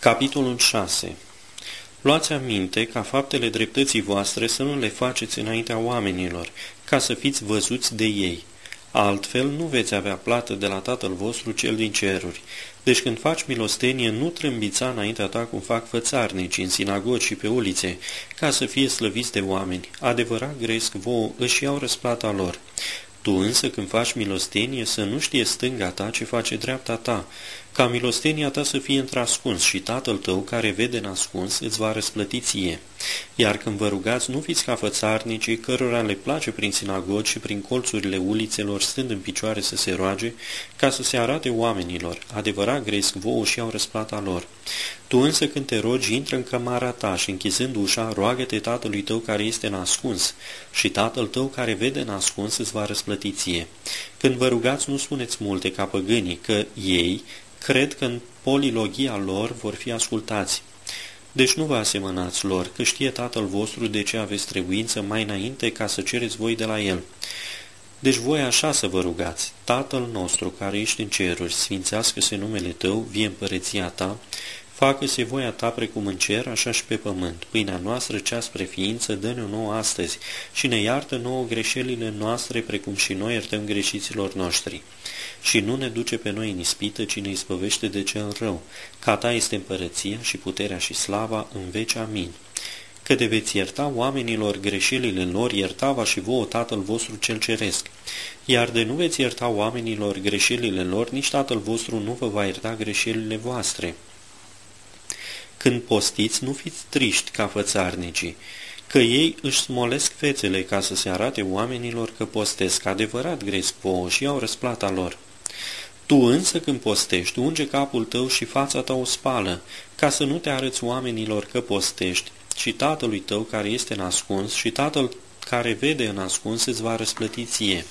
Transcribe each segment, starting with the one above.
Capitolul 6 Luați aminte ca faptele dreptății voastre să nu le faceți înaintea oamenilor, ca să fiți văzuți de ei. Altfel nu veți avea plată de la Tatăl vostru cel din ceruri. Deci când faci milostenie, nu trâmbița înaintea ta cum fac fățarnici în sinagogi și pe ulițe, ca să fie slăviți de oameni. Adevărat gresc vouă își iau răsplata lor. Tu însă când faci milostenie să nu știe stânga ta ce face dreapta ta, ca milostenia ta să fie întrascuns și tatăl tău care vede în ascuns îți va răsplăti ție. Iar când vă rugați, nu fiți ca fățarnicii cărora le place prin sinagogi și prin colțurile ulițelor stând în picioare să se roage, ca să se arate oamenilor. Adevărat gresc vouă și au răsplata lor. Tu însă când te rogi, intră în cămara ta și închizând ușa, roagă-te tatălui tău care este în ascuns și tatăl tău care vede în ascuns îți va răsplăti ție. Când vă rugați, nu spuneți multe ca păgânii, că ei cred că în polilogia lor vor fi ascultați. Deci nu vă asemănați lor, că știe Tatăl vostru de ce aveți trebuință mai înainte ca să cereți voi de la El. Deci voi așa să vă rugați, Tatăl nostru care ești în ceruri, sfințească-se numele Tău, vie împărăția Ta, Facă-se voia ta precum în cer, așa și pe pământ. Pâinea noastră, cea spre ființă, dă-ne-o nouă astăzi și ne iartă nouă greșelile noastre, precum și noi iertăm greșiților noștri. Și nu ne duce pe noi în ispită, ci ne izbăvește de cel rău. Ca ta este împărăția și puterea și slava în veci. Amin. Că de veți ierta oamenilor greșelile lor, iertava și vouă Tatăl vostru cel ceresc. Iar de nu veți ierta oamenilor greșelile lor, nici Tatăl vostru nu vă va ierta greșelile voastre. Când postiți, nu fiți triști ca fățarnicii, că ei își smolesc fețele ca să se arate oamenilor că postesc adevărat gresc vouă și au răsplata lor. Tu însă când postești, unge capul tău și fața ta o spală, ca să nu te arăți oamenilor că postești, și tatălui tău care este în ascuns și tatăl care vede în ascuns îți va răsplăti ție.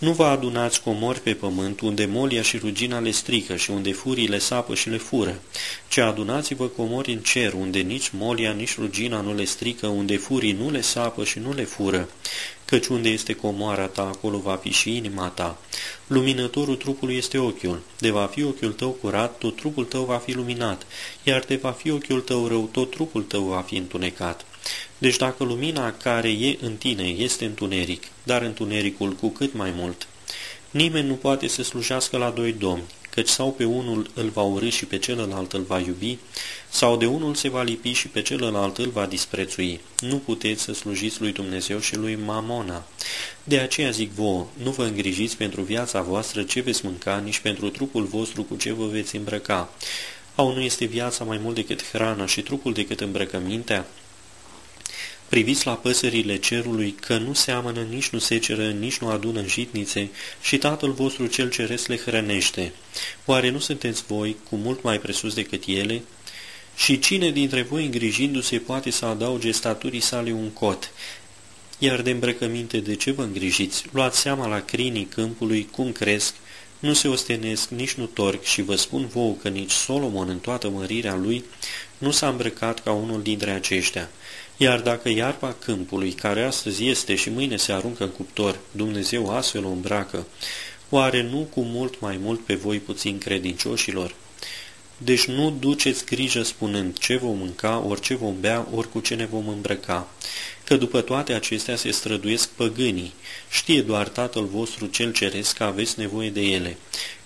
Nu vă adunați comori pe pământ, unde molia și rugina le strică și unde furii le sapă și le fură, ci adunați-vă comori în cer, unde nici molia, nici rugina nu le strică, unde furii nu le sapă și nu le fură, căci unde este comoara ta, acolo va fi și inima ta. Luminătorul trupului este ochiul. De va fi ochiul tău curat, tot trupul tău va fi luminat, iar de va fi ochiul tău rău, tot trupul tău va fi întunecat. Deci dacă lumina care e în tine este întuneric, dar întunericul cu cât mai mult, nimeni nu poate să slujească la doi domni, căci sau pe unul îl va urâ și pe celălalt îl va iubi, sau de unul se va lipi și pe celălalt îl va disprețui. Nu puteți să slujiți lui Dumnezeu și lui Mamona. De aceea zic vouă, nu vă îngrijiți pentru viața voastră ce veți mânca, nici pentru trupul vostru cu ce vă veți îmbrăca. Au nu este viața mai mult decât hrana și trupul decât îmbrăcămintea? Priviți la păsările cerului, că nu seamănă, nici nu seceră, nici nu adună jitnițe și Tatăl vostru cel ceresc le hrănește. Oare nu sunteți voi cu mult mai presus decât ele? Și cine dintre voi îngrijindu-se poate să adauge staturii sale un cot? Iar de îmbrăcăminte de ce vă îngrijiți? Luați seama la crinii câmpului cum cresc, nu se ostenesc, nici nu torc și vă spun vouă că nici Solomon în toată mărirea lui nu s-a îmbrăcat ca unul dintre aceștia. Iar dacă iarba câmpului, care astăzi este și mâine se aruncă în cuptor, Dumnezeu astfel o îmbracă, oare nu cu mult mai mult pe voi puțin credincioșilor? Deci nu duceți grijă spunând ce vom mânca, ori ce vom bea, ori cu ce ne vom îmbrăca, că după toate acestea se străduiesc păgânii. Știe doar Tatăl vostru cel ceresc că aveți nevoie de ele.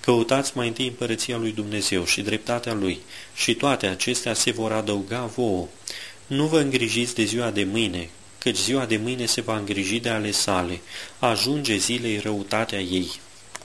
Căutați mai întâi împărăția lui Dumnezeu și dreptatea lui și toate acestea se vor adăuga vouă. Nu vă îngrijiți de ziua de mâine, căci ziua de mâine se va îngriji de ale sale. Ajunge zilei răutatea ei.